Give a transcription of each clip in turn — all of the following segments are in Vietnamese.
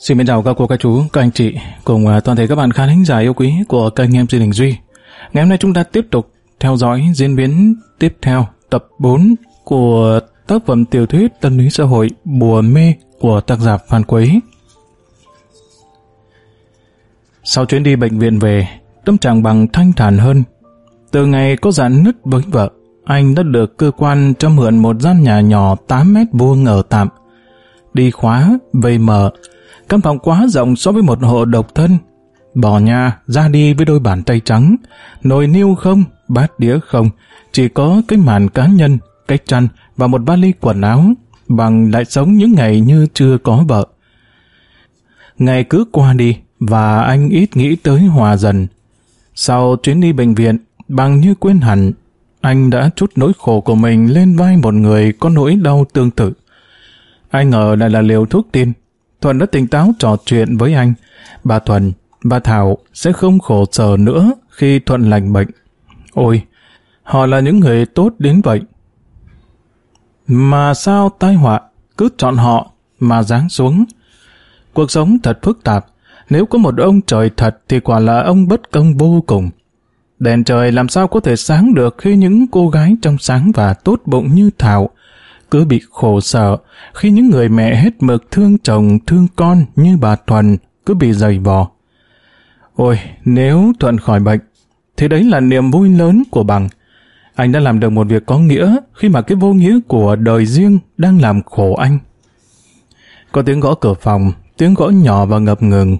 Xin mến chào các cô, các chú, các anh chị cùng à, toàn thể các bạn khán thính giả yêu quý của kênh MC Đình Duy. Ngày hôm nay chúng ta tiếp tục theo dõi diễn biến tiếp theo tập 4 của tác phẩm tiểu thuyết tâm lý xã hội Bùa Mê của tác giả Phan Quế. Sau chuyến đi bệnh viện về, tâm trạng bằng thanh thản hơn. Từ ngày có giãn nứt với vợ, anh đã được cơ quan cho mượn một gian nhà nhỏ 8 mét vuông ở tạm. Đi khóa, về mở, căn phòng quá rộng so với một hộ độc thân. Bỏ nhà, ra đi với đôi bàn tay trắng, nồi niêu không, bát đĩa không, chỉ có cái màn cá nhân, cái chăn và một vali quần áo, bằng lại sống những ngày như chưa có vợ. Ngày cứ qua đi, và anh ít nghĩ tới hòa dần. Sau chuyến đi bệnh viện, bằng như quên hẳn, anh đã chút nỗi khổ của mình lên vai một người có nỗi đau tương tự. Anh ngờ lại là liều thuốc tiên. Thuận đã tỉnh táo trò chuyện với anh. Bà Thuần, bà Thảo sẽ không khổ sở nữa khi Thuận lành bệnh. Ôi, họ là những người tốt đến vậy. Mà sao tai họa cứ chọn họ mà giáng xuống? Cuộc sống thật phức tạp. Nếu có một ông trời thật thì quả là ông bất công vô cùng. Đèn trời làm sao có thể sáng được khi những cô gái trong sáng và tốt bụng như Thảo cứ bị khổ sở khi những người mẹ hết mực thương chồng thương con như bà Thuần cứ bị dày vò. Ôi, nếu Thuận khỏi bệnh, thì đấy là niềm vui lớn của bằng. Anh đã làm được một việc có nghĩa khi mà cái vô nghĩa của đời riêng đang làm khổ anh. Có tiếng gõ cửa phòng, tiếng gõ nhỏ và ngập ngừng.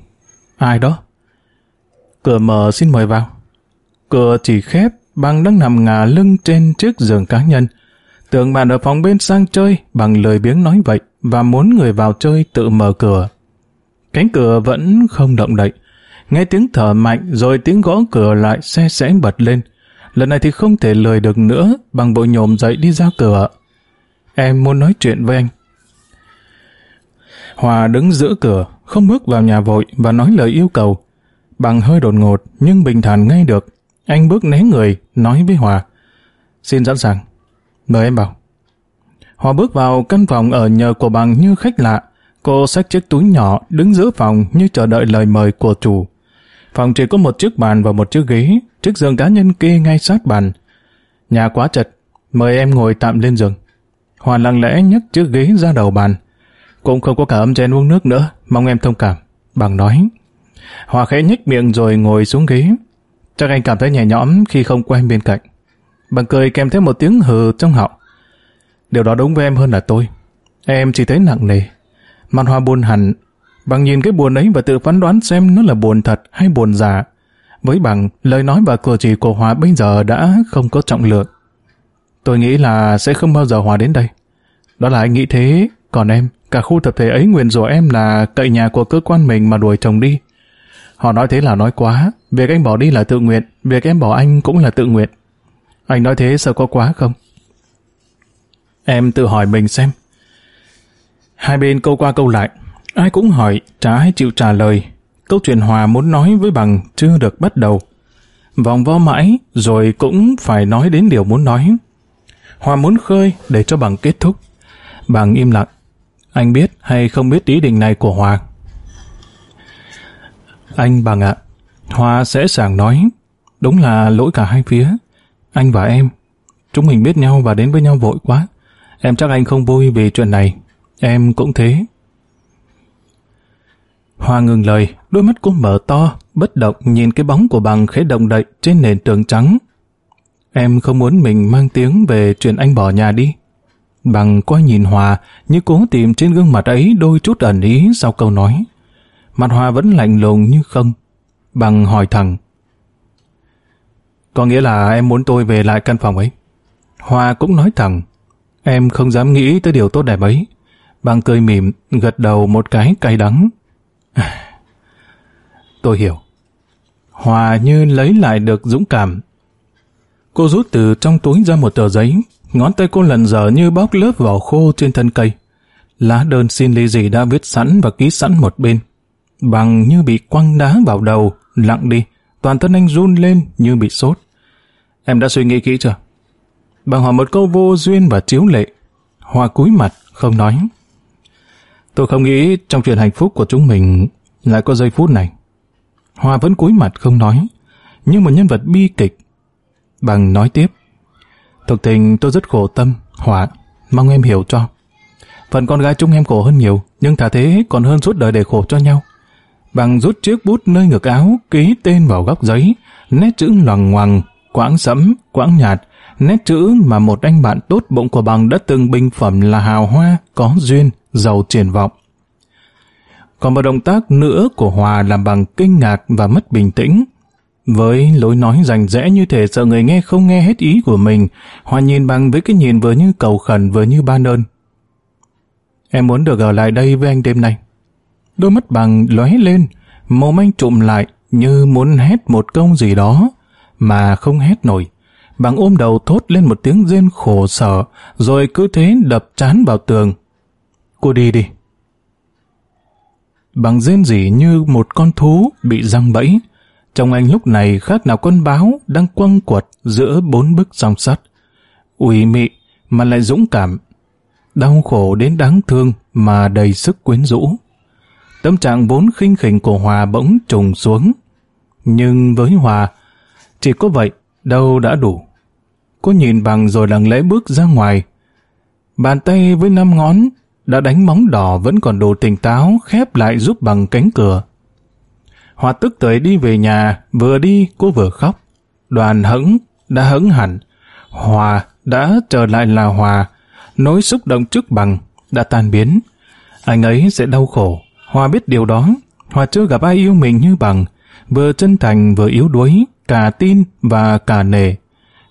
Ai đó? Cửa mở xin mời vào. Cửa chỉ khép, bằng đang nằm ngả lưng trên chiếc giường cá nhân. Tưởng bạn ở phòng bên sang chơi bằng lời biếng nói vậy và muốn người vào chơi tự mở cửa. Cánh cửa vẫn không động đậy. Nghe tiếng thở mạnh rồi tiếng gõ cửa lại xe sẽ bật lên. Lần này thì không thể lời được nữa bằng bộ nhổm dậy đi ra cửa. Em muốn nói chuyện với anh. Hòa đứng giữa cửa, không bước vào nhà vội và nói lời yêu cầu. Bằng hơi đột ngột nhưng bình thản ngay được. Anh bước né người, nói với Hòa. Xin sẵn sàng. Mời em vào. Họ bước vào căn phòng ở nhờ của bằng như khách lạ. Cô xách chiếc túi nhỏ đứng giữa phòng như chờ đợi lời mời của chủ. Phòng chỉ có một chiếc bàn và một chiếc ghế, chiếc giường cá nhân kia ngay sát bàn. Nhà quá chật, mời em ngồi tạm lên giường. Hoàn lặng lẽ nhấc chiếc ghế ra đầu bàn. Cũng không có cả âm chén uống nước nữa, mong em thông cảm. Bằng nói. Hòa khẽ nhếch miệng rồi ngồi xuống ghế. Chắc anh cảm thấy nhẹ nhõm khi không quen bên cạnh. Bằng cười kèm theo một tiếng hừ trong họng. Điều đó đúng với em hơn là tôi. Em chỉ thấy nặng nề. Mặt hoa buồn hẳn. Bằng nhìn cái buồn ấy và tự phán đoán xem nó là buồn thật hay buồn giả. Với bằng, lời nói và cử chỉ của Hòa bây giờ đã không có trọng lượng. Tôi nghĩ là sẽ không bao giờ Hòa đến đây. Đó là anh nghĩ thế, còn em, cả khu tập thể ấy nguyện rủa em là cậy nhà của cơ quan mình mà đuổi chồng đi. Họ nói thế là nói quá, việc anh bỏ đi là tự nguyện, việc em bỏ anh cũng là tự nguyện. Anh nói thế sợ có quá không? Em tự hỏi mình xem. Hai bên câu qua câu lại, ai cũng hỏi, chả ai chịu trả lời. Câu chuyện Hòa muốn nói với bằng chưa được bắt đầu. Vòng vo mãi, rồi cũng phải nói đến điều muốn nói. Hòa muốn khơi để cho bằng kết thúc. Bằng im lặng. Anh biết hay không biết ý định này của Hòa? Anh bằng ạ, Hòa sẽ sàng nói. Đúng là lỗi cả hai phía. Anh và em, chúng mình biết nhau và đến với nhau vội quá. Em chắc anh không vui vì chuyện này. Em cũng thế. Hoa ngừng lời, đôi mắt cô mở to, bất động nhìn cái bóng của bằng khẽ động đậy trên nền tường trắng. Em không muốn mình mang tiếng về chuyện anh bỏ nhà đi. Bằng quay nhìn Hòa như cố tìm trên gương mặt ấy đôi chút ẩn ý sau câu nói. Mặt Hòa vẫn lạnh lùng như không. Bằng hỏi thẳng. Có nghĩa là em muốn tôi về lại căn phòng ấy. Hoa cũng nói thẳng, em không dám nghĩ tới điều tốt đẹp ấy. Bằng cười mỉm, gật đầu một cái cay đắng. tôi hiểu. Hòa như lấy lại được dũng cảm. Cô rút từ trong túi ra một tờ giấy, ngón tay cô lần dở như bóc lớp vỏ khô trên thân cây. Lá đơn xin ly dị đã viết sẵn và ký sẵn một bên. Bằng như bị quăng đá vào đầu, lặng đi, toàn thân anh run lên như bị sốt. Em đã suy nghĩ kỹ chưa? Bằng hỏi một câu vô duyên và chiếu lệ. Hoa cúi mặt, không nói. Tôi không nghĩ trong chuyện hạnh phúc của chúng mình lại có giây phút này. Hoa vẫn cúi mặt không nói, như một nhân vật bi kịch. Bằng nói tiếp. Thực tình tôi rất khổ tâm, Hoa. mong em hiểu cho. Phần con gái chúng em khổ hơn nhiều, nhưng thà thế còn hơn suốt đời để khổ cho nhau. Bằng rút chiếc bút nơi ngực áo, ký tên vào góc giấy, nét chữ loằng ngoằng, quãng sẫm, quãng nhạt, nét chữ mà một anh bạn tốt bụng của bằng đã từng bình phẩm là hào hoa, có duyên, giàu triển vọng. Còn một động tác nữa của Hòa làm bằng kinh ngạc và mất bình tĩnh. Với lối nói rành rẽ như thể sợ người nghe không nghe hết ý của mình, Hòa nhìn bằng với cái nhìn vừa như cầu khẩn vừa như ban ơn. Em muốn được ở lại đây với anh đêm nay. Đôi mắt bằng lóe lên, mồm anh trụm lại như muốn hét một câu gì đó, mà không hét nổi. Bằng ôm đầu thốt lên một tiếng rên khổ sở, rồi cứ thế đập chán vào tường. Cô đi đi. Bằng rên rỉ như một con thú bị răng bẫy. Trong anh lúc này khác nào con báo đang quăng quật giữa bốn bức song sắt. ủy mị mà lại dũng cảm. Đau khổ đến đáng thương mà đầy sức quyến rũ. Tâm trạng vốn khinh khỉnh của Hòa bỗng trùng xuống. Nhưng với Hòa, chỉ có vậy, đâu đã đủ. Cô nhìn bằng rồi lặng lẽ bước ra ngoài. Bàn tay với năm ngón đã đánh móng đỏ vẫn còn đủ tỉnh táo khép lại giúp bằng cánh cửa. Hòa tức tới đi về nhà, vừa đi cô vừa khóc. Đoàn hững đã hững hẳn. Hòa đã trở lại là Hòa. Nỗi xúc động trước bằng đã tan biến. Anh ấy sẽ đau khổ. Hòa biết điều đó. Hòa chưa gặp ai yêu mình như bằng. Vừa chân thành vừa yếu đuối, cả tin và cả nề.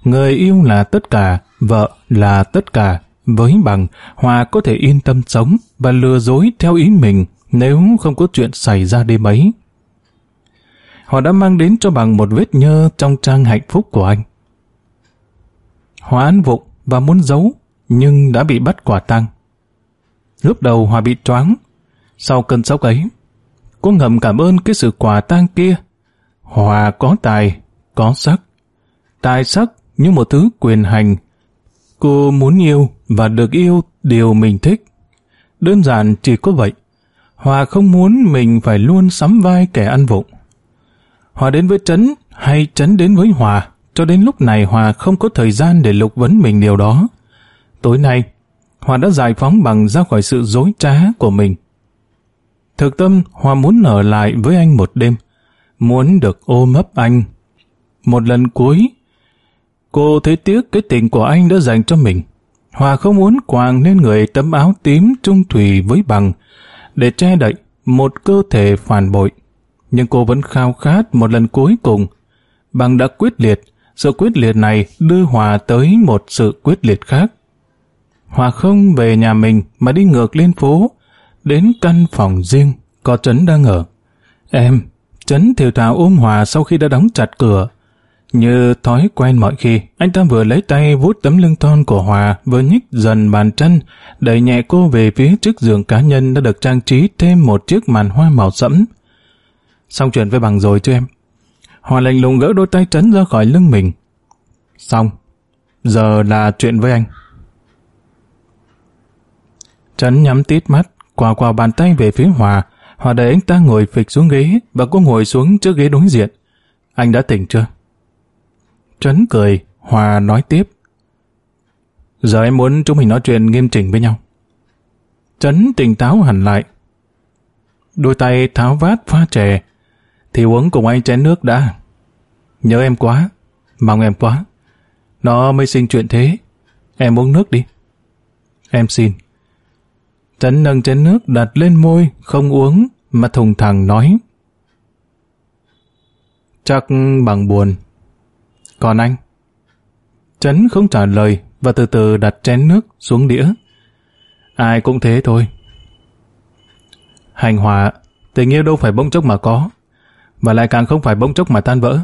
Người yêu là tất cả, vợ là tất cả. Với bằng, Hòa có thể yên tâm sống và lừa dối theo ý mình nếu không có chuyện xảy ra đêm ấy. Hòa đã mang đến cho bằng một vết nhơ trong trang hạnh phúc của anh. Hòa ăn vụng và muốn giấu, nhưng đã bị bắt quả tăng. Lúc đầu Hòa bị choáng, sau cơn sốc ấy, cô ngầm cảm ơn cái sự quả tang kia. Hòa có tài, có sắc. Tài sắc như một thứ quyền hành. Cô muốn yêu và được yêu điều mình thích. Đơn giản chỉ có vậy. Hòa không muốn mình phải luôn sắm vai kẻ ăn vụng. Hòa đến với Trấn hay Trấn đến với Hòa, cho đến lúc này Hòa không có thời gian để lục vấn mình điều đó. Tối nay, Hòa đã giải phóng bằng ra khỏi sự dối trá của mình. Thực tâm, Hòa muốn ở lại với anh một đêm, muốn được ôm ấp anh. Một lần cuối, cô thấy tiếc cái tình của anh đã dành cho mình. Hòa không muốn quàng lên người tấm áo tím trung thủy với bằng để che đậy một cơ thể phản bội. Nhưng cô vẫn khao khát một lần cuối cùng. Bằng đã quyết liệt, sự quyết liệt này đưa Hòa tới một sự quyết liệt khác. Hòa không về nhà mình mà đi ngược lên phố, đến căn phòng riêng có Trấn đang ở. Em, Trấn thiều thảo ôm Hòa sau khi đã đóng chặt cửa, như thói quen mọi khi, anh ta vừa lấy tay vuốt tấm lưng thon của Hòa, vừa nhích dần bàn chân, đẩy nhẹ cô về phía trước giường cá nhân đã được trang trí thêm một chiếc màn hoa màu sẫm. Xong chuyện với bằng rồi chứ em? Hòa lạnh lùng gỡ đôi tay trấn ra khỏi lưng mình. Xong. Giờ là chuyện với anh. Trấn nhắm tít mắt, quào quào bàn tay về phía Hòa. Hòa đẩy anh ta ngồi phịch xuống ghế và cô ngồi xuống trước ghế đối diện. Anh đã tỉnh chưa? Trấn cười, Hòa nói tiếp. Giờ em muốn chúng mình nói chuyện nghiêm chỉnh với nhau. Trấn tỉnh táo hẳn lại. Đôi tay tháo vát pha chè. Thì uống cùng anh chén nước đã. Nhớ em quá. Mong em quá. Nó mới sinh chuyện thế. Em uống nước đi. Em xin. Trấn nâng chén nước đặt lên môi, không uống, mà thùng thẳng nói. Chắc bằng buồn. Còn anh? Trấn không trả lời và từ từ đặt chén nước xuống đĩa. Ai cũng thế thôi. Hành hòa, tình yêu đâu phải bỗng chốc mà có, và lại càng không phải bỗng chốc mà tan vỡ.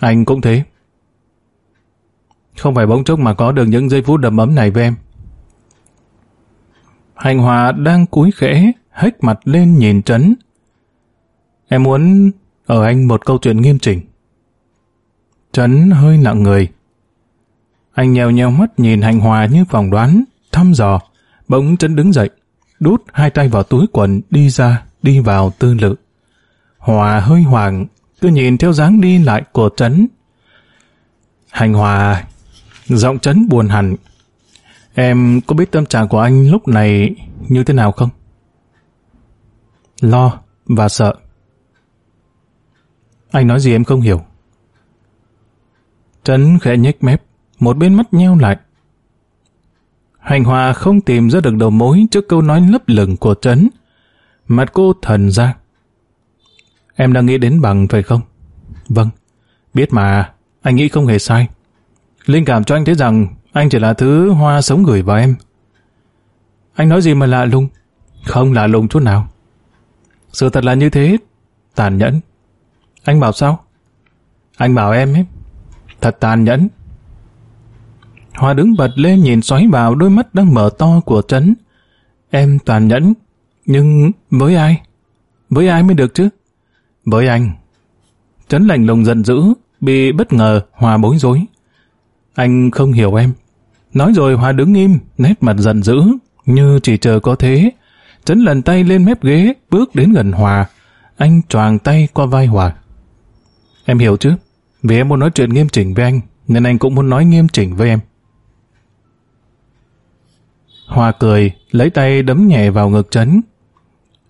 Anh cũng thế. Không phải bỗng chốc mà có được những giây phút đầm ấm này với em. Hành hòa đang cúi khẽ, hếch mặt lên nhìn Trấn. Em muốn ở anh một câu chuyện nghiêm chỉnh. Trấn hơi nặng người. Anh nhèo nhèo mắt nhìn hành hòa như phỏng đoán, thăm dò. Bỗng Trấn đứng dậy. đút hai tay vào túi quần đi ra, đi vào tư lự. Hòa hơi hoàng, cứ nhìn theo dáng đi lại của Trấn. Hành Hòa, giọng Trấn buồn hẳn. Em có biết tâm trạng của anh lúc này như thế nào không? Lo và sợ. Anh nói gì em không hiểu. Trấn khẽ nhếch mép, một bên mắt nheo lại. Hành Hòa không tìm ra được đầu mối trước câu nói lấp lửng của Trấn. Mặt cô thần ra. Em đang nghĩ đến bằng phải không? Vâng. Biết mà, anh nghĩ không hề sai. Linh cảm cho anh thấy rằng anh chỉ là thứ hoa sống gửi vào em. Anh nói gì mà lạ lùng? Không lạ lùng chút nào. Sự thật là như thế, tàn nhẫn. Anh bảo sao? Anh bảo em ấy. Thật tàn nhẫn. Hoa đứng bật lên nhìn xoáy vào đôi mắt đang mở to của Trấn. Em tàn nhẫn, nhưng với ai? Với ai mới được chứ? Với anh. Trấn lạnh lùng giận dữ, bị bất ngờ Hòa bối rối. Anh không hiểu em. Nói rồi Hòa đứng im, nét mặt giận dữ, như chỉ chờ có thế. Trấn lần tay lên mép ghế, bước đến gần Hòa. Anh choàng tay qua vai Hòa. Em hiểu chứ? Vì em muốn nói chuyện nghiêm chỉnh với anh, nên anh cũng muốn nói nghiêm chỉnh với em. Hòa cười, lấy tay đấm nhẹ vào ngực Trấn.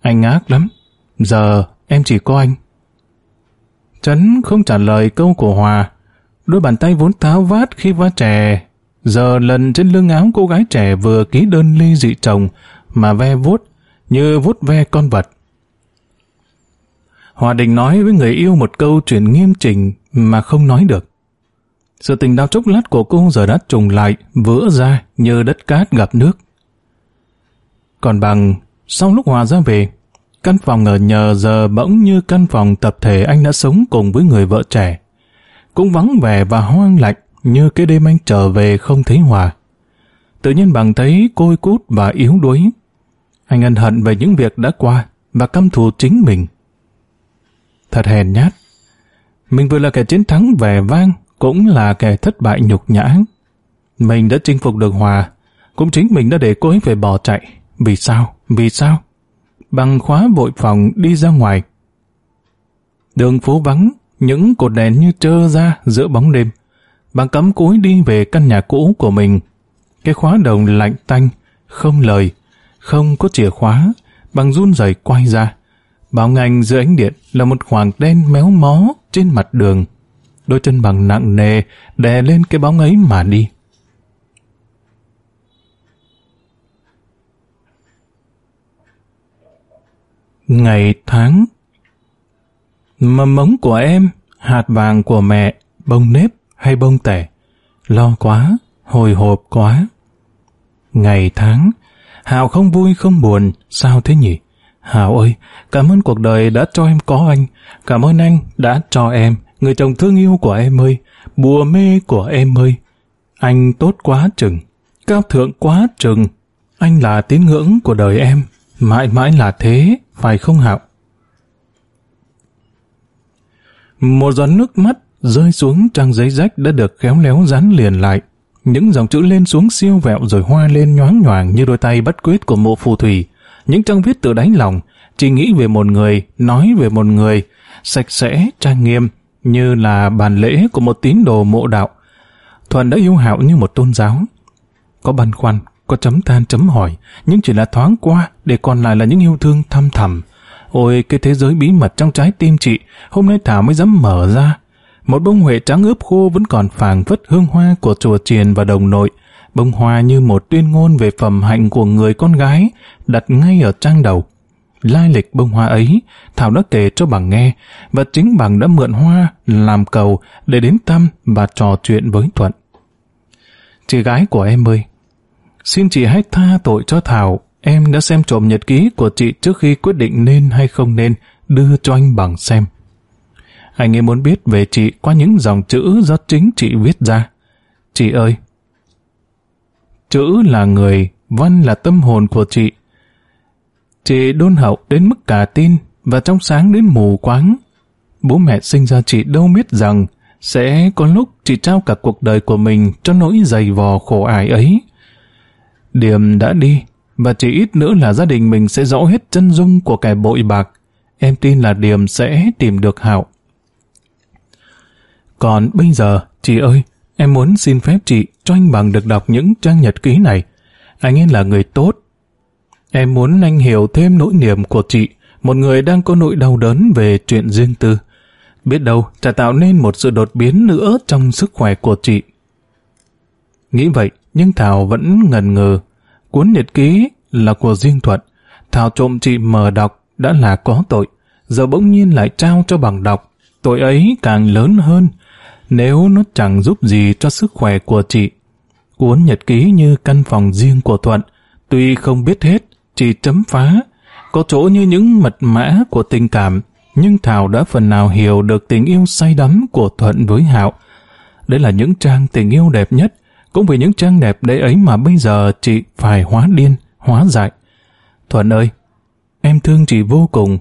Anh ác lắm. Giờ em chỉ có anh. Trấn không trả lời câu của Hòa. Đôi bàn tay vốn tháo vát khi va chè. Giờ lần trên lưng áo cô gái trẻ vừa ký đơn ly dị chồng mà ve vuốt như vuốt ve con vật. Hòa định nói với người yêu một câu chuyện nghiêm chỉnh mà không nói được. Sự tình đau chốc lát của cô giờ đã trùng lại, vỡ ra như đất cát gặp nước. Còn bằng, sau lúc Hòa ra về, căn phòng ở nhờ giờ bỗng như căn phòng tập thể anh đã sống cùng với người vợ trẻ. Cũng vắng vẻ và hoang lạnh như cái đêm anh trở về không thấy Hòa. Tự nhiên bằng thấy côi cút và yếu đuối. Anh ân hận về những việc đã qua và căm thù chính mình. Thật hèn nhát. Mình vừa là kẻ chiến thắng vẻ vang, cũng là kẻ thất bại nhục nhã. Mình đã chinh phục được Hòa, cũng chính mình đã để cô ấy phải bỏ chạy. Vì sao? Vì sao? Bằng khóa vội phòng đi ra ngoài. Đường phố vắng, những cột đèn như trơ ra giữa bóng đêm. Bằng cấm cúi đi về căn nhà cũ của mình. Cái khóa đồng lạnh tanh, không lời, không có chìa khóa, bằng run rẩy quay ra. Bảo ngành giữa ánh điện là một khoảng đen méo mó trên mặt đường. Đôi chân bằng nặng nề đè lên cái bóng ấy mà đi. Ngày tháng Mầm mống của em, hạt vàng của mẹ, bông nếp hay bông tẻ. Lo quá, hồi hộp quá. Ngày tháng, Hào không vui không buồn, sao thế nhỉ? Hào ơi, cảm ơn cuộc đời đã cho em có anh. Cảm ơn anh đã cho em, người chồng thương yêu của em ơi, bùa mê của em ơi. Anh tốt quá chừng, cao thượng quá chừng. Anh là tín ngưỡng của đời em, mãi mãi là thế, phải không Hạo? Một giọt nước mắt rơi xuống trang giấy rách đã được khéo léo dán liền lại. Những dòng chữ lên xuống siêu vẹo rồi hoa lên nhoáng nhoàng như đôi tay bất quyết của mộ phù thủy. Những trang viết từ đáy lòng, chỉ nghĩ về một người, nói về một người, sạch sẽ, trang nghiêm, như là bàn lễ của một tín đồ mộ đạo. thuần đã yêu hạo như một tôn giáo. Có băn khoăn, có chấm than chấm hỏi, nhưng chỉ là thoáng qua, để còn lại là những yêu thương thăm thầm. Ôi, cái thế giới bí mật trong trái tim chị, hôm nay Thảo mới dám mở ra. Một bông huệ trắng ướp khô vẫn còn phảng phất hương hoa của chùa triền và đồng nội. Bông hoa như một tuyên ngôn về phẩm hạnh của người con gái, đặt ngay ở trang đầu. Lai lịch bông hoa ấy, Thảo đã kể cho bằng nghe, và chính bằng đã mượn hoa làm cầu để đến thăm và trò chuyện với Thuận. Chị gái của em ơi, xin chị hãy tha tội cho Thảo. Em đã xem trộm nhật ký của chị trước khi quyết định nên hay không nên đưa cho anh bằng xem. Anh ấy muốn biết về chị qua những dòng chữ do chính chị viết ra. Chị ơi! Chữ là người, văn là tâm hồn của chị. Chị đôn hậu đến mức cả tin và trong sáng đến mù quáng. Bố mẹ sinh ra chị đâu biết rằng sẽ có lúc chị trao cả cuộc đời của mình cho nỗi dày vò khổ ải ấy. Điểm đã đi, và chỉ ít nữa là gia đình mình sẽ rõ hết chân dung của kẻ bội bạc. Em tin là Điềm sẽ tìm được hảo. Còn bây giờ, chị ơi, em muốn xin phép chị cho anh bằng được đọc những trang nhật ký này. Anh ấy là người tốt. Em muốn anh hiểu thêm nỗi niềm của chị, một người đang có nỗi đau đớn về chuyện riêng tư. Biết đâu, sẽ tạo nên một sự đột biến nữa trong sức khỏe của chị. Nghĩ vậy, nhưng Thảo vẫn ngần ngừ. Cuốn nhật ký là của riêng Thuận. Thảo trộm chị mờ đọc đã là có tội. Giờ bỗng nhiên lại trao cho bằng đọc. Tội ấy càng lớn hơn nếu nó chẳng giúp gì cho sức khỏe của chị. Cuốn nhật ký như căn phòng riêng của Thuận. Tuy không biết hết, chỉ chấm phá. Có chỗ như những mật mã của tình cảm, nhưng Thảo đã phần nào hiểu được tình yêu say đắm của Thuận với Hạo. Đấy là những trang tình yêu đẹp nhất, cũng vì những trang đẹp đấy ấy mà bây giờ chị phải hóa điên, hóa dại. Thuận ơi, em thương chị vô cùng.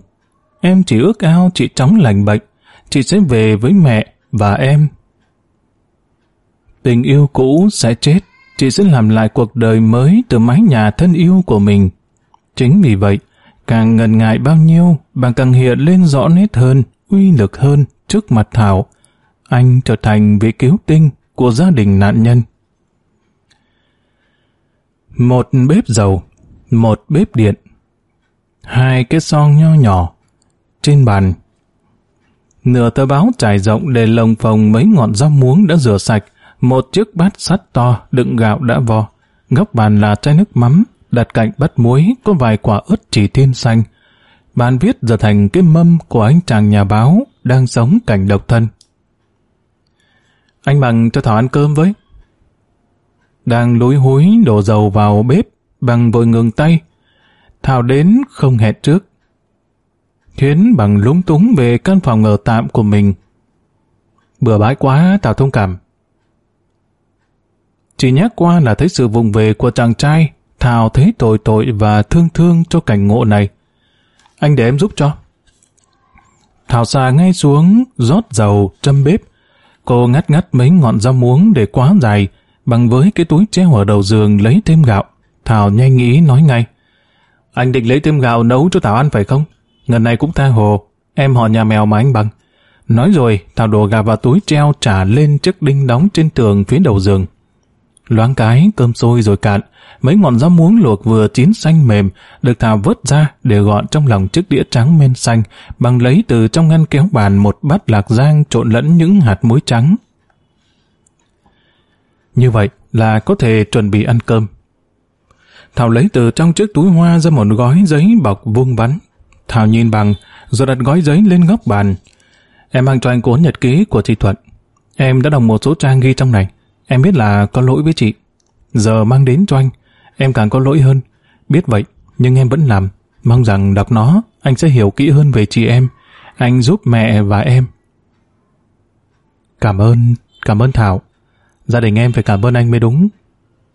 Em chỉ ước ao chị chóng lành bệnh. Chị sẽ về với mẹ và em. Tình yêu cũ sẽ chết. Chị sẽ làm lại cuộc đời mới từ mái nhà thân yêu của mình. Chính vì vậy, càng ngần ngại bao nhiêu, bạn càng hiện lên rõ nét hơn, uy lực hơn trước mặt Thảo. Anh trở thành vị cứu tinh của gia đình nạn nhân. Một bếp dầu, một bếp điện, hai cái son nho nhỏ, trên bàn. Nửa tờ báo trải rộng để lồng phòng mấy ngọn rau muống đã rửa sạch, một chiếc bát sắt to đựng gạo đã vo. Góc bàn là chai nước mắm, đặt cạnh bát muối có vài quả ớt chỉ thiên xanh. Bàn viết giờ thành cái mâm của anh chàng nhà báo đang sống cảnh độc thân. Anh bằng cho Thảo ăn cơm với đang lúi húi đổ dầu vào bếp, bằng vội ngừng tay. Thảo đến không hẹn trước. Khiến bằng lúng túng về căn phòng ở tạm của mình. Bừa bãi quá, Thảo thông cảm. Chỉ nhắc qua là thấy sự vùng về của chàng trai, Thảo thấy tội tội và thương thương cho cảnh ngộ này. Anh để em giúp cho. Thảo xà ngay xuống, rót dầu, châm bếp. Cô ngắt ngắt mấy ngọn rau muống để quá dài, bằng với cái túi treo ở đầu giường lấy thêm gạo. Thảo nhanh nghĩ nói ngay. Anh định lấy thêm gạo nấu cho Thảo ăn phải không? Ngần này cũng tha hồ, em họ nhà mèo mà anh bằng. Nói rồi, Thảo đổ gà vào túi treo trả lên chiếc đinh đóng trên tường phía đầu giường. Loáng cái, cơm sôi rồi cạn, mấy ngọn rau muống luộc vừa chín xanh mềm, được Thảo vớt ra để gọn trong lòng chiếc đĩa trắng men xanh, bằng lấy từ trong ngăn kéo bàn một bát lạc rang trộn lẫn những hạt muối trắng. Như vậy là có thể chuẩn bị ăn cơm. Thảo lấy từ trong chiếc túi hoa ra một gói giấy bọc vuông vắn. Thảo nhìn bằng, rồi đặt gói giấy lên góc bàn. Em mang cho anh cuốn nhật ký của chị Thuận. Em đã đọc một số trang ghi trong này. Em biết là có lỗi với chị. Giờ mang đến cho anh, em càng có lỗi hơn. Biết vậy, nhưng em vẫn làm. Mong rằng đọc nó, anh sẽ hiểu kỹ hơn về chị em. Anh giúp mẹ và em. Cảm ơn, cảm ơn Thảo. Gia đình em phải cảm ơn anh mới đúng.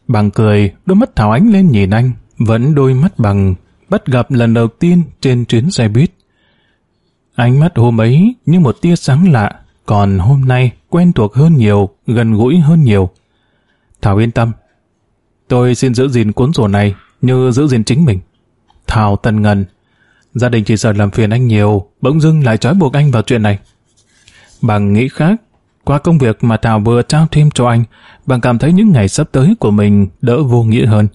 Bằng cười, đôi mắt Thảo Ánh lên nhìn anh, vẫn đôi mắt bằng, bắt gặp lần đầu tiên trên chuyến xe buýt. Ánh mắt hôm ấy như một tia sáng lạ, còn hôm nay quen thuộc hơn nhiều, gần gũi hơn nhiều. Thảo yên tâm. Tôi xin giữ gìn cuốn sổ này như giữ gìn chính mình. Thảo tần ngần. Gia đình chỉ sợ làm phiền anh nhiều, bỗng dưng lại trói buộc anh vào chuyện này. Bằng nghĩ khác, qua công việc mà Thảo vừa trao thêm cho anh, bằng cảm thấy những ngày sắp tới của mình đỡ vô nghĩa hơn.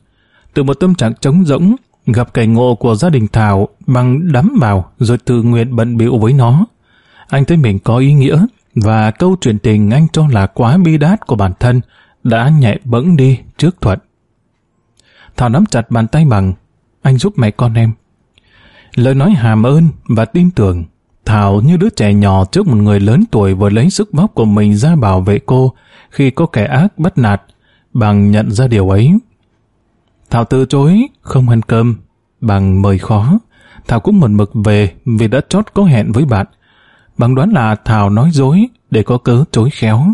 Từ một tâm trạng trống rỗng, gặp cảnh ngộ của gia đình Thảo bằng đắm vào rồi tự nguyện bận bịu với nó. Anh thấy mình có ý nghĩa và câu chuyện tình anh cho là quá bi đát của bản thân đã nhẹ bẫng đi trước thuận. Thảo nắm chặt bàn tay bằng, anh giúp mẹ con em. Lời nói hàm ơn và tin tưởng Thảo như đứa trẻ nhỏ trước một người lớn tuổi vừa lấy sức bóc của mình ra bảo vệ cô khi có kẻ ác bắt nạt, bằng nhận ra điều ấy. Thảo từ chối, không ăn cơm, bằng mời khó. Thảo cũng một mực về vì đã chót có hẹn với bạn. Bằng đoán là Thảo nói dối để có cớ chối khéo.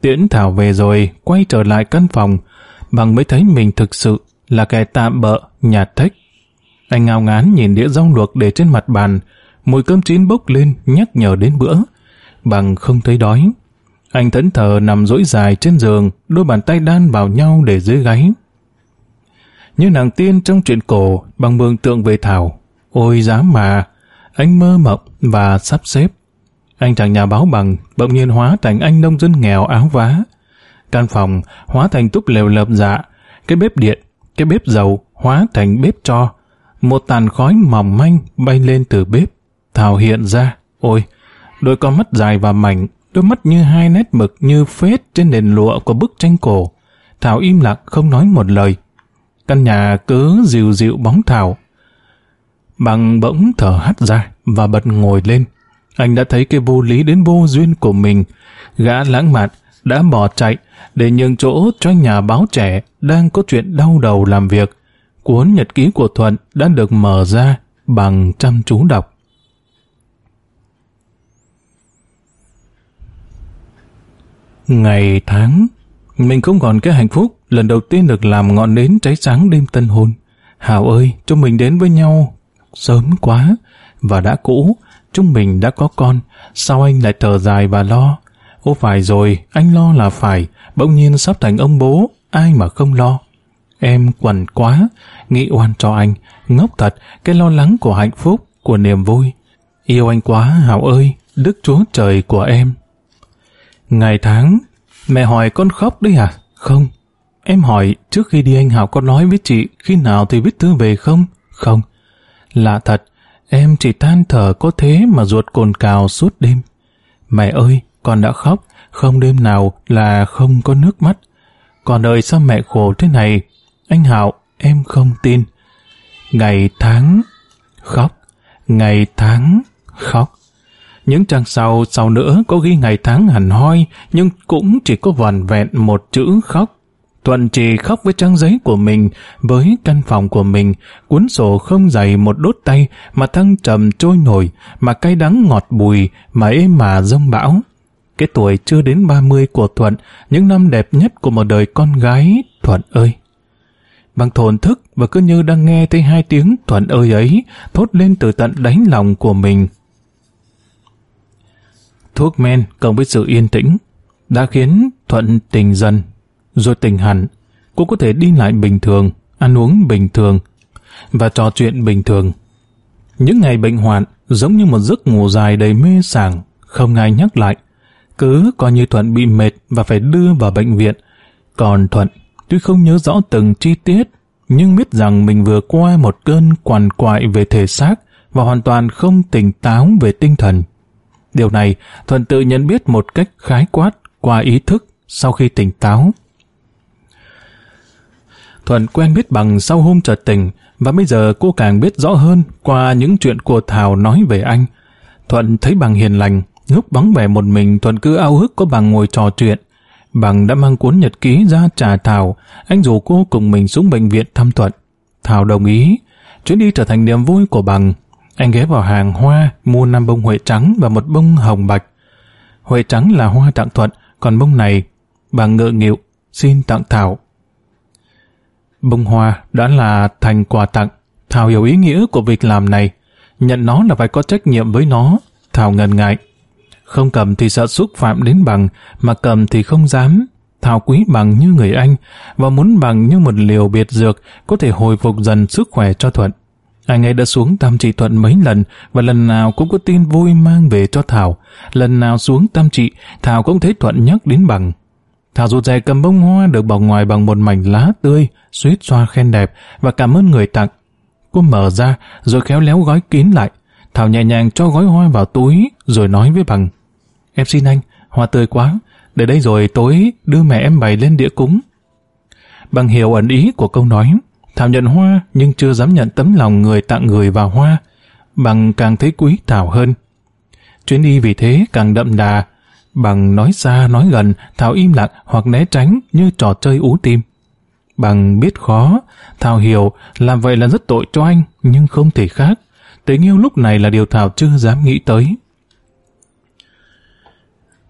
Tiễn Thảo về rồi, quay trở lại căn phòng, bằng mới thấy mình thực sự là kẻ tạm bợ, nhà thách. Anh ngao ngán nhìn đĩa rau luộc để trên mặt bàn, mùi cơm chín bốc lên nhắc nhở đến bữa. Bằng không thấy đói. Anh thẫn thờ nằm dỗi dài trên giường, đôi bàn tay đan vào nhau để dưới gáy. như nàng tiên trong truyện cổ bằng mường tượng về Thảo. Ôi dám mà, anh mơ mộng và sắp xếp. Anh chàng nhà báo bằng bỗng nhiên hóa thành anh nông dân nghèo áo vá. Căn phòng hóa thành túp lều lợp dạ, cái bếp điện, cái bếp dầu hóa thành bếp cho. Một tàn khói mỏng manh bay lên từ bếp. Thảo hiện ra, ôi, đôi con mắt dài và mảnh, đôi mắt như hai nét mực như phết trên nền lụa của bức tranh cổ. Thảo im lặng không nói một lời. Căn nhà cứ dịu dịu bóng Thảo. Bằng bỗng thở hắt ra và bật ngồi lên. Anh đã thấy cái vô lý đến vô duyên của mình. Gã lãng mạn đã bỏ chạy để nhường chỗ cho nhà báo trẻ đang có chuyện đau đầu làm việc. Cuốn nhật ký của Thuận đã được mở ra bằng chăm chú đọc. Ngày tháng, mình không còn cái hạnh phúc lần đầu tiên được làm ngọn nến cháy sáng đêm tân hôn. Hảo ơi, cho mình đến với nhau sớm quá và đã cũ, chúng mình đã có con, sao anh lại thở dài và lo? Ô phải rồi, anh lo là phải, bỗng nhiên sắp thành ông bố, ai mà không lo. Em quẩn quá, nghĩ oan cho anh, ngốc thật, cái lo lắng của hạnh phúc, của niềm vui. Yêu anh quá, Hảo ơi, Đức Chúa Trời của em. Ngày tháng, mẹ hỏi con khóc đấy à? Không. Em hỏi, trước khi đi anh Hảo có nói với chị khi nào thì viết thư về không? Không. Lạ thật, em chỉ than thở có thế mà ruột cồn cào suốt đêm. Mẹ ơi, con đã khóc, không đêm nào là không có nước mắt. Còn đời sao mẹ khổ thế này? Anh hạo, em không tin. Ngày tháng, khóc, ngày tháng, khóc. Những trang sau sau nữa có ghi ngày tháng hẳn hoi, nhưng cũng chỉ có vòn vẹn một chữ khóc. Thuận chỉ khóc với trang giấy của mình, với căn phòng của mình, cuốn sổ không dày một đốt tay, mà thăng trầm trôi nổi, mà cay đắng ngọt bùi, mà êm mà rông bão. Cái tuổi chưa đến 30 của Thuận, những năm đẹp nhất của một đời con gái, Thuận ơi. Bằng thổn thức và cứ như đang nghe thấy hai tiếng Thuận ơi ấy, thốt lên từ tận đáy lòng của mình. Thuốc men cộng với sự yên tĩnh đã khiến Thuận tình dần, rồi tỉnh hẳn. Cô có thể đi lại bình thường, ăn uống bình thường và trò chuyện bình thường. Những ngày bệnh hoạn giống như một giấc ngủ dài đầy mê sảng, không ai nhắc lại. Cứ coi như Thuận bị mệt và phải đưa vào bệnh viện. Còn Thuận, tuy không nhớ rõ từng chi tiết, nhưng biết rằng mình vừa qua một cơn quằn quại về thể xác và hoàn toàn không tỉnh táo về tinh thần. Điều này Thuận tự nhận biết một cách khái quát qua ý thức sau khi tỉnh táo. Thuận quen biết bằng sau hôm chợt tình và bây giờ cô càng biết rõ hơn qua những chuyện của Thảo nói về anh. Thuận thấy bằng hiền lành, lúc bóng vẻ một mình Thuận cứ ao ước có bằng ngồi trò chuyện. Bằng đã mang cuốn nhật ký ra trả Thảo, anh rủ cô cùng mình xuống bệnh viện thăm Thuận. Thảo đồng ý, chuyến đi trở thành niềm vui của bằng. Anh ghé vào hàng hoa, mua năm bông huệ trắng và một bông hồng bạch. Huệ trắng là hoa tặng Thuận, còn bông này, bằng ngựa nghịu, xin tặng Thảo. Bông hoa đã là thành quà tặng. Thảo hiểu ý nghĩa của việc làm này. Nhận nó là phải có trách nhiệm với nó. Thảo ngần ngại. Không cầm thì sợ xúc phạm đến bằng, mà cầm thì không dám. Thảo quý bằng như người anh, và muốn bằng như một liều biệt dược có thể hồi phục dần sức khỏe cho Thuận. Anh ấy đã xuống thăm chị Thuận mấy lần, và lần nào cũng có tin vui mang về cho Thảo. Lần nào xuống thăm chị, Thảo cũng thấy Thuận nhắc đến bằng. Thảo rụt rè cầm bông hoa được bọc ngoài bằng một mảnh lá tươi, suýt xoa khen đẹp và cảm ơn người tặng. Cô mở ra rồi khéo léo gói kín lại. Thảo nhẹ nhàng cho gói hoa vào túi rồi nói với bằng. Em xin anh, hoa tươi quá, để đây rồi tối đưa mẹ em bày lên đĩa cúng. Bằng hiểu ẩn ý của câu nói, Thảo nhận hoa nhưng chưa dám nhận tấm lòng người tặng người vào hoa. Bằng càng thấy quý Thảo hơn. Chuyến đi vì thế càng đậm đà, Bằng nói xa nói gần, Thảo im lặng hoặc né tránh như trò chơi ú tim. Bằng biết khó, Thảo hiểu làm vậy là rất tội cho anh, nhưng không thể khác. Tình yêu lúc này là điều Thảo chưa dám nghĩ tới.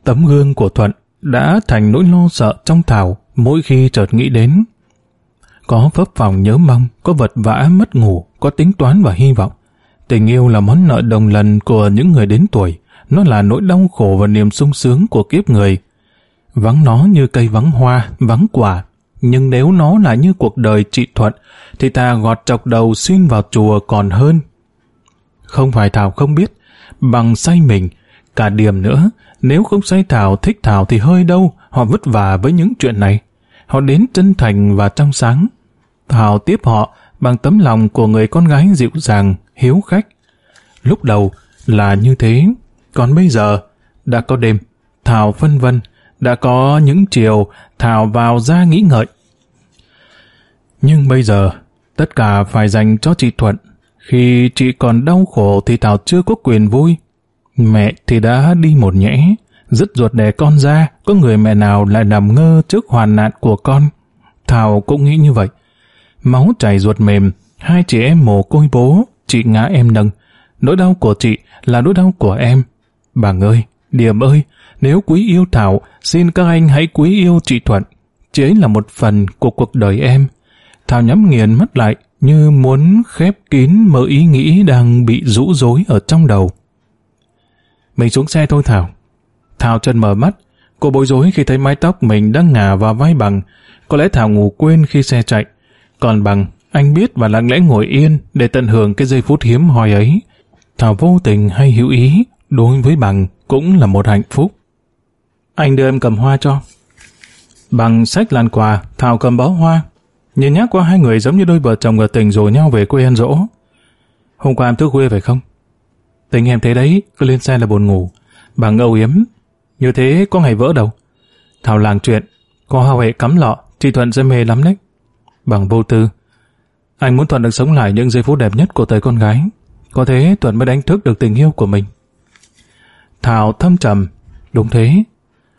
Tấm gương của Thuận đã thành nỗi lo sợ trong Thảo mỗi khi chợt nghĩ đến. Có phấp phòng nhớ mong, có vật vã mất ngủ, có tính toán và hy vọng. Tình yêu là món nợ đồng lần của những người đến tuổi. Nó là nỗi đau khổ và niềm sung sướng của kiếp người. Vắng nó như cây vắng hoa, vắng quả. Nhưng nếu nó là như cuộc đời trị Thuận, thì ta gọt chọc đầu xin vào chùa còn hơn. Không phải Thảo không biết, bằng say mình, cả điểm nữa, nếu không say Thảo thích Thảo thì hơi đâu, họ vất vả với những chuyện này. Họ đến chân thành và trong sáng. Thảo tiếp họ bằng tấm lòng của người con gái dịu dàng, hiếu khách. Lúc đầu là như thế, còn bây giờ đã có đêm, Thảo phân vân, đã có những chiều Thảo vào ra nghĩ ngợi. Nhưng bây giờ, tất cả phải dành cho chị Thuận. Khi chị còn đau khổ thì Thảo chưa có quyền vui. Mẹ thì đã đi một nhẽ, dứt ruột đẻ con ra, có người mẹ nào lại nằm ngơ trước hoàn nạn của con. Thảo cũng nghĩ như vậy. Máu chảy ruột mềm, hai chị em mồ côi bố, chị ngã em nâng. Nỗi đau của chị là nỗi đau của em bà ơi, Điểm ơi, nếu quý yêu Thảo, xin các anh hãy quý yêu chị Thuận. Chị ấy là một phần của cuộc đời em. Thảo nhắm nghiền mắt lại, như muốn khép kín mớ ý nghĩ đang bị rũ rối ở trong đầu. Mình xuống xe thôi Thảo. Thảo chân mở mắt, cô bối rối khi thấy mái tóc mình đang ngả vào vai bằng. Có lẽ Thảo ngủ quên khi xe chạy. Còn bằng, anh biết và lặng lẽ ngồi yên để tận hưởng cái giây phút hiếm hoi ấy. Thảo vô tình hay hữu ý, đối với bằng cũng là một hạnh phúc. Anh đưa em cầm hoa cho. Bằng sách lan quà, Thảo cầm bó hoa. Nhìn nhắc qua hai người giống như đôi vợ chồng ở tỉnh rồi nhau về quê ăn dỗ. Hôm qua em thức khuya phải không? Tình em thế đấy, cứ lên xe là buồn ngủ. Bằng âu yếm. Như thế có ngày vỡ đâu. Thảo làng chuyện, có hoa huệ cắm lọ, chị Thuận sẽ mê lắm đấy. Bằng vô tư. Anh muốn Thuận được sống lại những giây phút đẹp nhất của thời con gái. Có thế Thuận mới đánh thức được tình yêu của mình. Thảo thâm trầm. Đúng thế.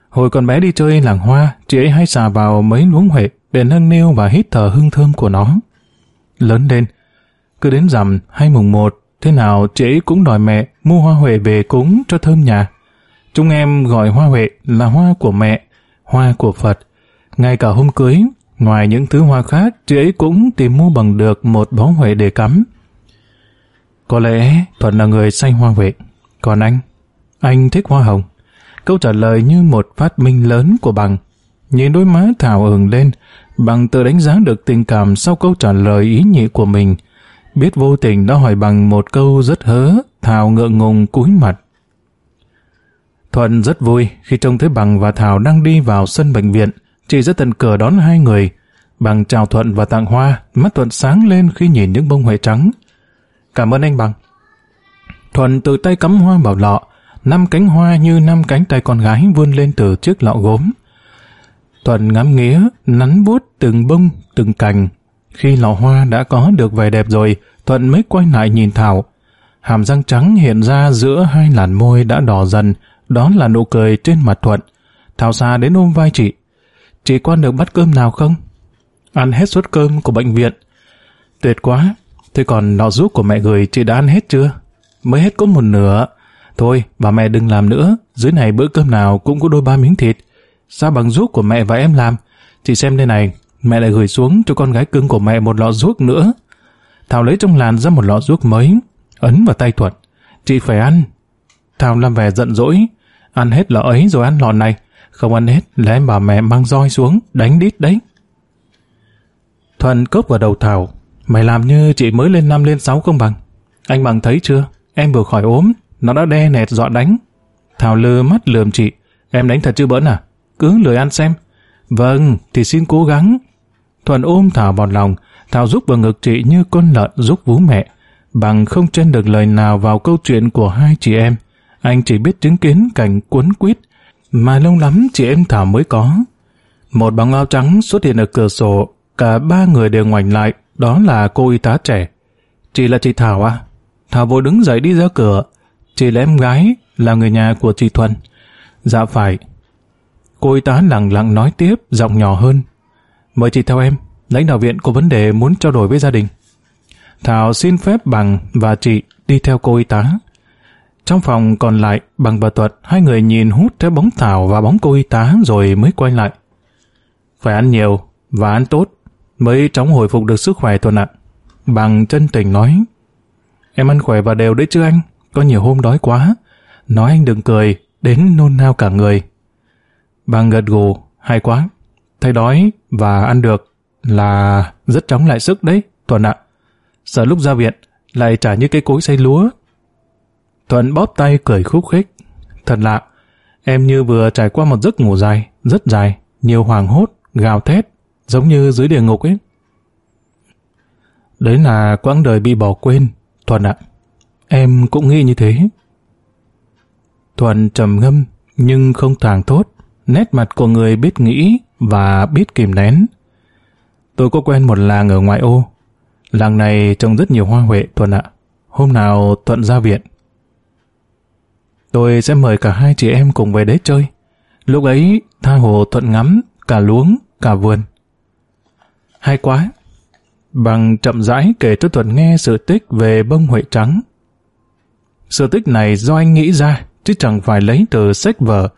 Hồi còn bé đi chơi làng hoa, chị ấy hay xà vào mấy luống huệ để nâng niu và hít thở hương thơm của nó. Lớn lên, cứ đến rằm hay mùng một, thế nào chị ấy cũng đòi mẹ mua hoa huệ về cúng cho thơm nhà. Chúng em gọi hoa huệ là hoa của mẹ, hoa của Phật. Ngay cả hôm cưới, ngoài những thứ hoa khác, chị ấy cũng tìm mua bằng được một bó huệ để cắm. Có lẽ Thuận là người say hoa huệ, còn anh anh thích hoa hồng. Câu trả lời như một phát minh lớn của bằng. Nhìn đôi má Thảo ửng lên, bằng tự đánh giá được tình cảm sau câu trả lời ý nhị của mình. Biết vô tình đã hỏi bằng một câu rất hớ, Thảo ngượng ngùng cúi mặt. Thuận rất vui khi trông thấy Bằng và Thảo đang đi vào sân bệnh viện. Chị rất tận cửa đón hai người. Bằng chào Thuận và tặng hoa, mắt Thuận sáng lên khi nhìn những bông huệ trắng. Cảm ơn anh Bằng. Thuận tự tay cắm hoa vào lọ, năm cánh hoa như năm cánh tay con gái vươn lên từ chiếc lọ gốm. Thuận ngắm nghía, nắn bút từng bông, từng cành. Khi lọ hoa đã có được vẻ đẹp rồi, Thuận mới quay lại nhìn Thảo. Hàm răng trắng hiện ra giữa hai làn môi đã đỏ dần, đó là nụ cười trên mặt Thuận. Thảo xa đến ôm vai chị. Chị quan được bắt cơm nào không? Ăn hết suất cơm của bệnh viện. Tuyệt quá. Thế còn lọ giúp của mẹ gửi chị đã ăn hết chưa? Mới hết có một nửa. Thôi, bà mẹ đừng làm nữa, dưới này bữa cơm nào cũng có đôi ba miếng thịt. Sao bằng ruốc của mẹ và em làm? Chị xem đây này, mẹ lại gửi xuống cho con gái cưng của mẹ một lọ ruốc nữa. Thảo lấy trong làn ra một lọ ruốc mới, ấn vào tay thuật Chị phải ăn. Thảo làm vẻ giận dỗi, ăn hết lọ ấy rồi ăn lọ này. Không ăn hết là em bà mẹ mang roi xuống, đánh đít đấy. Thuận cốc vào đầu Thảo. Mày làm như chị mới lên năm lên sáu không bằng. Anh bằng thấy chưa? Em vừa khỏi ốm, nó đã đe nẹt dọa đánh. Thảo lơ mắt lườm chị. Em đánh thật chứ bỡn à? Cứ lười ăn xem. Vâng, thì xin cố gắng. thuần ôm Thảo vào lòng. Thảo giúp vào ngực chị như con lợn giúp vú mẹ. Bằng không chen được lời nào vào câu chuyện của hai chị em. Anh chỉ biết chứng kiến cảnh cuốn quýt mà lâu lắm chị em Thảo mới có. Một bóng áo trắng xuất hiện ở cửa sổ. Cả ba người đều ngoảnh lại. Đó là cô y tá trẻ. Chị là chị Thảo à? Thảo vội đứng dậy đi ra cửa. Chị là em gái, là người nhà của chị Thuần. Dạ phải. Cô y tá lặng lặng nói tiếp, giọng nhỏ hơn. Mời chị theo em, lãnh đạo viện có vấn đề muốn trao đổi với gia đình. Thảo xin phép bằng và chị đi theo cô y tá. Trong phòng còn lại, bằng và Tuật, hai người nhìn hút theo bóng Thảo và bóng cô y tá rồi mới quay lại. Phải ăn nhiều và ăn tốt mới chóng hồi phục được sức khỏe Tuần ạ. Bằng chân tình nói. Em ăn khỏe và đều đấy chứ anh? Có nhiều hôm đói quá. Nói anh đừng cười, đến nôn nao cả người. Bằng gật gù, hay quá. Thấy đói và ăn được là rất chóng lại sức đấy, Thuận ạ. Sợ lúc ra viện, lại trả như cái cối xay lúa. Thuận bóp tay cười khúc khích. Thật lạ, em như vừa trải qua một giấc ngủ dài, rất dài, nhiều hoàng hốt, gào thét, giống như dưới địa ngục ấy. Đấy là quãng đời bị bỏ quên, Thuận ạ. Em cũng nghĩ như thế. Thuận trầm ngâm, nhưng không thàng thốt, nét mặt của người biết nghĩ và biết kìm nén. Tôi có quen một làng ở ngoại ô. Làng này trồng rất nhiều hoa huệ, Thuận ạ. Hôm nào Thuận ra viện. Tôi sẽ mời cả hai chị em cùng về đấy chơi. Lúc ấy, tha hồ Thuận ngắm, cả luống, cả vườn. Hay quá! Bằng chậm rãi kể cho Thuận nghe sự tích về bông huệ trắng. Sự tích này do anh nghĩ ra, chứ chẳng phải lấy từ sách vở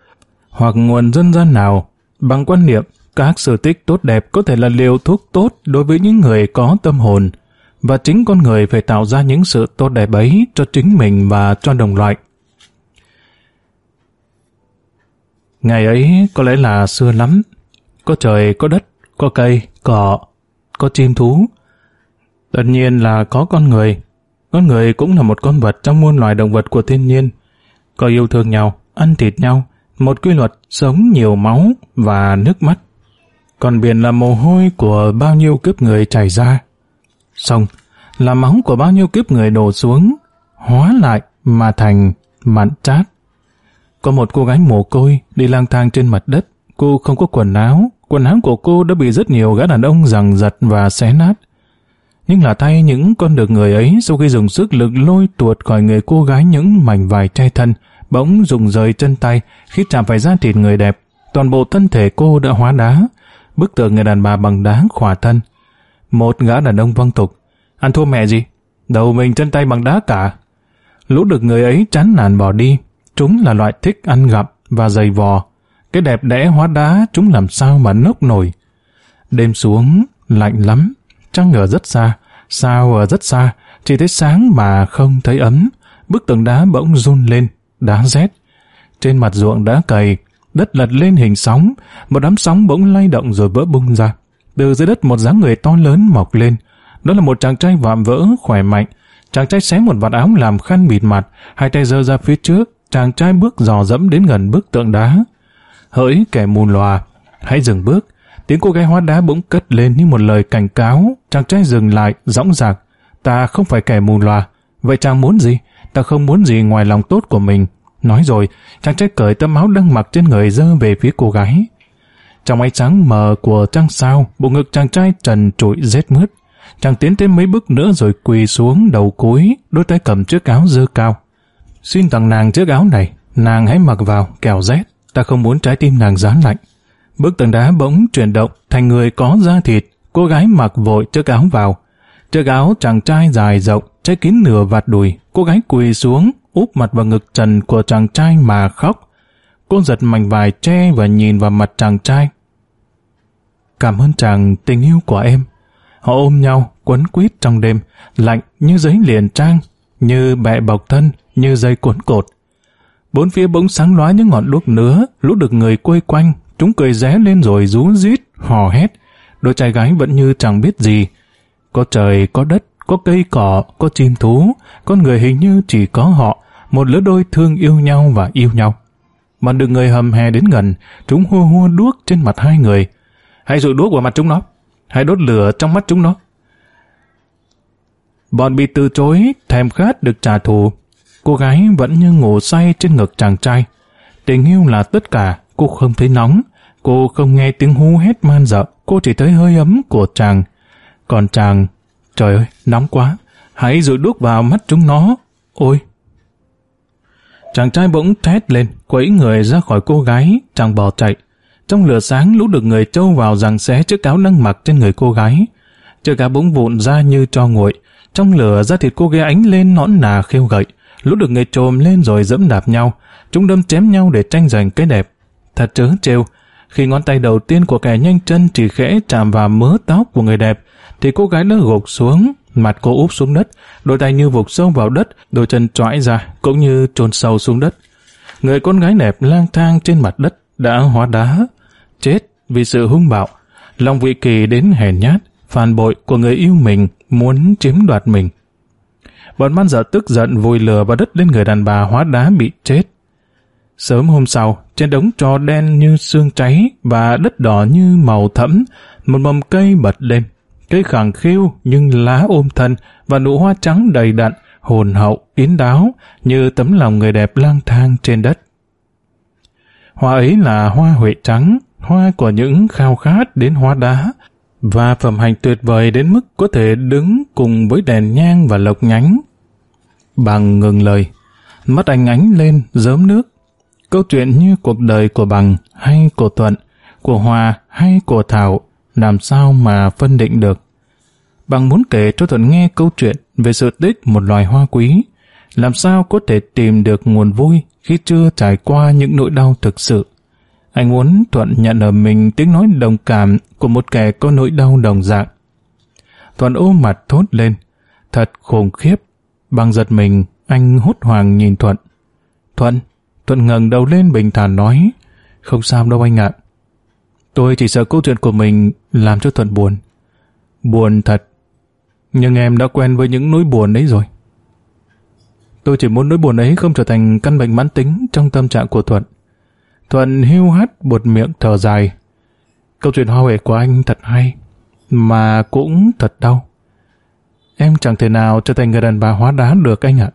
hoặc nguồn dân gian nào. Bằng quan niệm, các sự tích tốt đẹp có thể là liều thuốc tốt đối với những người có tâm hồn, và chính con người phải tạo ra những sự tốt đẹp ấy cho chính mình và cho đồng loại. Ngày ấy có lẽ là xưa lắm, có trời, có đất, có cây, cỏ, có chim thú. Tất nhiên là có con người. Con người cũng là một con vật trong muôn loài động vật của thiên nhiên. Có yêu thương nhau, ăn thịt nhau, một quy luật sống nhiều máu và nước mắt. Còn biển là mồ hôi của bao nhiêu kiếp người chảy ra. Sông là máu của bao nhiêu kiếp người đổ xuống, hóa lại mà thành mặn chát. Có một cô gái mồ côi đi lang thang trên mặt đất. Cô không có quần áo. Quần áo của cô đã bị rất nhiều gã đàn ông giằng giật và xé nát. Nhưng là tay những con được người ấy sau khi dùng sức lực lôi tuột khỏi người cô gái những mảnh vải che thân, bỗng dùng rời chân tay khi chạm phải da thịt người đẹp. Toàn bộ thân thể cô đã hóa đá. Bức tượng người đàn bà bằng đá khỏa thân. Một gã đàn ông văng tục. Ăn thua mẹ gì? Đầu mình chân tay bằng đá cả. Lũ được người ấy chán nản bỏ đi. Chúng là loại thích ăn gặp và dày vò. Cái đẹp đẽ hóa đá chúng làm sao mà nốc nổi. Đêm xuống, lạnh lắm. Trăng ở rất xa, sao ở rất xa, chỉ thấy sáng mà không thấy ấm. Bức tường đá bỗng run lên, đá rét. Trên mặt ruộng đá cày, đất lật lên hình sóng, một đám sóng bỗng lay động rồi vỡ bung ra. Từ dưới đất một dáng người to lớn mọc lên. Đó là một chàng trai vạm vỡ, khỏe mạnh. Chàng trai xé một vạt áo làm khăn bịt mặt, hai tay giơ ra phía trước, chàng trai bước dò dẫm đến gần bức tượng đá. Hỡi kẻ mù lòa, hãy dừng bước. Tiếng cô gái hóa đá bỗng cất lên như một lời cảnh cáo. Chàng trai dừng lại, dõng dạc. Ta không phải kẻ mù loà Vậy chàng muốn gì? Ta không muốn gì ngoài lòng tốt của mình. Nói rồi, chàng trai cởi tấm áo đang mặc trên người dơ về phía cô gái. Trong ánh sáng mờ của trăng sao, bộ ngực chàng trai trần trụi rét mướt. Chàng tiến thêm mấy bước nữa rồi quỳ xuống đầu cúi, đôi tay cầm chiếc áo dơ cao. Xin tặng nàng chiếc áo này, nàng hãy mặc vào, kẻo rét, ta không muốn trái tim nàng giá lạnh. Bức tường đá bỗng chuyển động thành người có da thịt, cô gái mặc vội chiếc áo vào. Chiếc áo chàng trai dài rộng, che kín nửa vạt đùi, cô gái quỳ xuống, úp mặt vào ngực trần của chàng trai mà khóc. Cô giật mảnh vải che và nhìn vào mặt chàng trai. Cảm ơn chàng tình yêu của em. Họ ôm nhau, quấn quýt trong đêm, lạnh như giấy liền trang, như bẹ bọc thân, như dây cuốn cột. Bốn phía bỗng sáng lóa những ngọn đuốc nứa, lũ được người quây quanh, chúng cười ré lên rồi rú rít, hò hét. Đôi trai gái vẫn như chẳng biết gì. Có trời, có đất, có cây cỏ, có chim thú, con người hình như chỉ có họ, một lứa đôi thương yêu nhau và yêu nhau. Mà được người hầm hè đến gần, chúng hua hua đuốc trên mặt hai người. Hãy dụi đuốc vào mặt chúng nó, hãy đốt lửa trong mắt chúng nó. Bọn bị từ chối, thèm khát được trả thù, Cô gái vẫn như ngủ say trên ngực chàng trai. Tình yêu là tất cả, cô không thấy nóng. Cô không nghe tiếng hú hét man dợ, cô chỉ thấy hơi ấm của chàng. Còn chàng, trời ơi, nóng quá, hãy rụi đuốc vào mắt chúng nó. Ôi! Chàng trai bỗng thét lên, quẫy người ra khỏi cô gái, chàng bỏ chạy. Trong lửa sáng lũ được người trâu vào rằng xé chiếc áo đang mặc trên người cô gái. Chiếc áo bỗng vụn ra như cho nguội. Trong lửa da thịt cô gái ánh lên nõn nà khêu gậy lũ được người trồm lên rồi dẫm đạp nhau, chúng đâm chém nhau để tranh giành cái đẹp. Thật trớ trêu, khi ngón tay đầu tiên của kẻ nhanh chân chỉ khẽ chạm vào mớ tóc của người đẹp, thì cô gái đã gục xuống, mặt cô úp xuống đất, đôi tay như vụt sâu vào đất, đôi chân trõi ra, cũng như trôn sâu xuống đất. Người con gái đẹp lang thang trên mặt đất đã hóa đá, chết vì sự hung bạo, lòng vị kỳ đến hèn nhát, phản bội của người yêu mình muốn chiếm đoạt mình. Bọn man dợ tức giận vùi lửa vào đất lên người đàn bà hóa đá bị chết. Sớm hôm sau, trên đống trò đen như xương cháy và đất đỏ như màu thẫm, một mầm cây bật lên. Cây khẳng khiu nhưng lá ôm thân và nụ hoa trắng đầy đặn, hồn hậu, yến đáo như tấm lòng người đẹp lang thang trên đất. Hoa ấy là hoa huệ trắng, hoa của những khao khát đến hoa đá, và phẩm hành tuyệt vời đến mức có thể đứng cùng với đèn nhang và lộc nhánh. Bằng ngừng lời, mắt anh ánh lên dớm nước. Câu chuyện như cuộc đời của Bằng hay của Thuận, của Hòa hay của Thảo, làm sao mà phân định được. Bằng muốn kể cho Thuận nghe câu chuyện về sự tích một loài hoa quý, làm sao có thể tìm được nguồn vui khi chưa trải qua những nỗi đau thực sự. Anh muốn Thuận nhận ở mình tiếng nói đồng cảm của một kẻ có nỗi đau đồng dạng. Thuận ôm mặt thốt lên. Thật khủng khiếp. Bằng giật mình, anh hốt hoảng nhìn Thuận. Thuận, Thuận ngẩng đầu lên bình thản nói. Không sao đâu anh ạ. Tôi chỉ sợ câu chuyện của mình làm cho Thuận buồn. Buồn thật. Nhưng em đã quen với những nỗi buồn ấy rồi. Tôi chỉ muốn nỗi buồn ấy không trở thành căn bệnh mãn tính trong tâm trạng của Thuận. Thuận hưu hắt buột miệng thở dài. Câu chuyện hoa huệ của anh thật hay, mà cũng thật đau. Em chẳng thể nào trở thành người đàn bà hóa đá được anh ạ.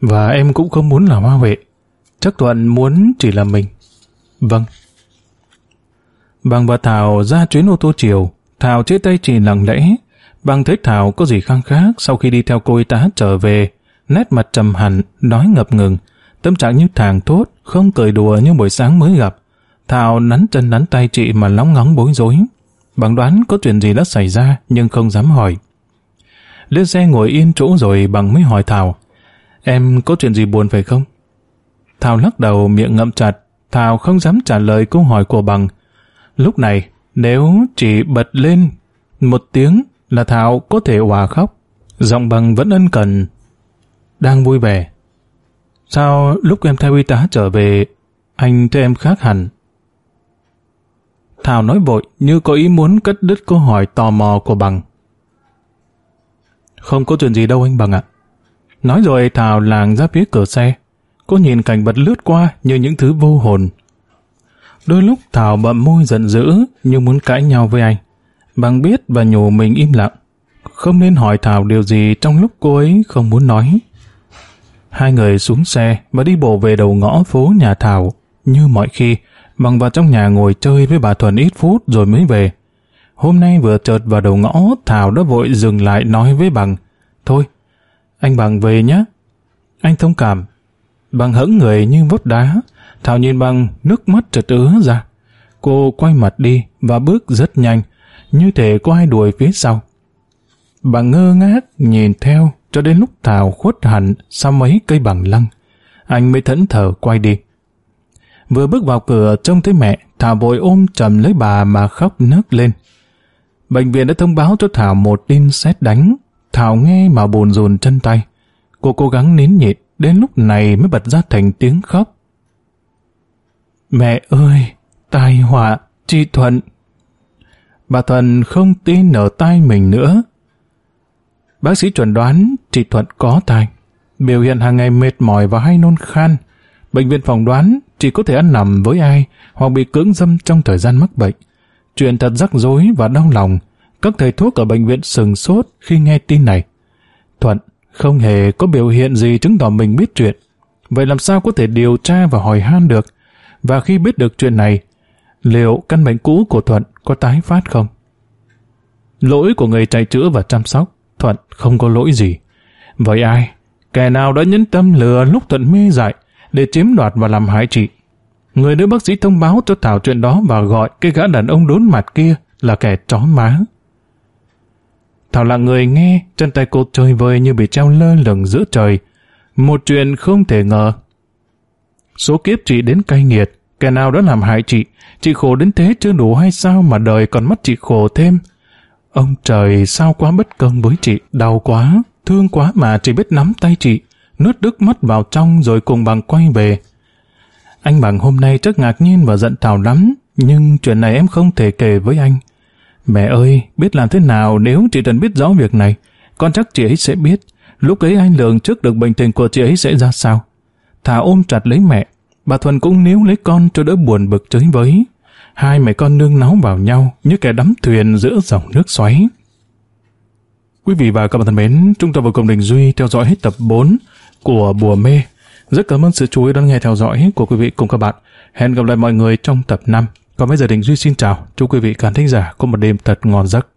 Và em cũng không muốn là hoa huệ. Chắc Thuận muốn chỉ là mình. Vâng. Bằng và Thảo ra chuyến ô tô chiều, Thảo chế tay chỉ lặng lẽ. Bằng thấy Thảo có gì khăng khác sau khi đi theo cô y tá trở về, nét mặt trầm hẳn, nói ngập ngừng, tâm trạng như thàng thốt, không cười đùa như buổi sáng mới gặp. Thảo nắn chân nắn tay chị mà lóng ngóng bối rối. Bằng đoán có chuyện gì đã xảy ra nhưng không dám hỏi. Lên xe ngồi yên chỗ rồi bằng mới hỏi Thảo. Em có chuyện gì buồn phải không? Thảo lắc đầu miệng ngậm chặt. Thảo không dám trả lời câu hỏi của bằng. Lúc này, nếu chỉ bật lên một tiếng là Thảo có thể hòa khóc. Giọng bằng vẫn ân cần. Đang vui vẻ. Sao lúc em theo y tá trở về, anh thấy em khác hẳn? Thảo nói vội như có ý muốn cắt đứt câu hỏi tò mò của bằng. Không có chuyện gì đâu anh bằng ạ. Nói rồi Thảo làng ra phía cửa xe. Cô nhìn cảnh vật lướt qua như những thứ vô hồn. Đôi lúc Thảo bậm môi giận dữ như muốn cãi nhau với anh. Bằng biết và nhủ mình im lặng. Không nên hỏi Thảo điều gì trong lúc cô ấy không muốn nói. Hai người xuống xe và đi bộ về đầu ngõ phố nhà Thảo. Như mọi khi, Bằng vào trong nhà ngồi chơi với bà Thuần ít phút rồi mới về. Hôm nay vừa chợt vào đầu ngõ, Thảo đã vội dừng lại nói với Bằng. Thôi, anh Bằng về nhé. Anh thông cảm. Bằng hững người như vấp đá. Thảo nhìn Bằng, nước mắt trật ứa ra. Cô quay mặt đi và bước rất nhanh, như thể có ai đuổi phía sau. Bằng ngơ ngác nhìn theo cho đến lúc Thảo khuất hẳn sau mấy cây bằng lăng. Anh mới thẫn thờ quay đi. Vừa bước vào cửa trông thấy mẹ, Thảo vội ôm chầm lấy bà mà khóc nức lên. Bệnh viện đã thông báo cho Thảo một tin xét đánh. Thảo nghe mà buồn rùn chân tay. Cô cố gắng nín nhịn, đến lúc này mới bật ra thành tiếng khóc. Mẹ ơi, tai họa, chị Thuận. Bà Thuận không tin ở tai mình nữa. Bác sĩ chuẩn đoán chị Thuận có tai. Biểu hiện hàng ngày mệt mỏi và hay nôn khan. Bệnh viện phỏng đoán chỉ có thể ăn nằm với ai hoặc bị cưỡng dâm trong thời gian mắc bệnh. Chuyện thật rắc rối và đau lòng. Các thầy thuốc ở bệnh viện sừng sốt khi nghe tin này. Thuận không hề có biểu hiện gì chứng tỏ mình biết chuyện. Vậy làm sao có thể điều tra và hỏi han được? Và khi biết được chuyện này, liệu căn bệnh cũ của Thuận có tái phát không? Lỗi của người chạy chữa và chăm sóc, Thuận không có lỗi gì. Vậy ai? Kẻ nào đã nhẫn tâm lừa lúc Thuận mê dại, để chiếm đoạt và làm hại chị. Người nữ bác sĩ thông báo cho Thảo chuyện đó và gọi cái gã đàn ông đốn mặt kia là kẻ chó má. Thảo là người nghe, chân tay cô chơi vơi như bị treo lơ lửng giữa trời. Một chuyện không thể ngờ. Số kiếp chị đến cay nghiệt, kẻ nào đã làm hại chị, chị khổ đến thế chưa đủ hay sao mà đời còn mất chị khổ thêm. Ông trời sao quá bất công với chị, đau quá, thương quá mà chỉ biết nắm tay chị, nuốt nước mắt vào trong rồi cùng bằng quay về. Anh bằng hôm nay chắc ngạc nhiên và giận Thảo lắm, Nhưng chuyện này em không thể kể với anh. Mẹ ơi, biết làm thế nào nếu chị Trần biết rõ việc này, con chắc chị ấy sẽ biết. Lúc ấy anh lường trước được bệnh tình của chị ấy sẽ ra sao. Thả ôm chặt lấy mẹ, bà Thuần cũng níu lấy con cho đỡ buồn bực chới với. Hai mẹ con nương náu vào nhau như kẻ đắm thuyền giữa dòng nước xoáy. Quý vị và các bạn thân mến, chúng ta vừa cùng Đình Duy theo dõi hết tập 4 của Bùa Mê. Rất cảm ơn sự chú ý đón nghe theo dõi của quý vị cùng các bạn. Hẹn gặp lại mọi người trong tập 5. Còn bây giờ Đình Duy xin chào. Chúc quý vị khán thính giả có một đêm thật ngon giấc.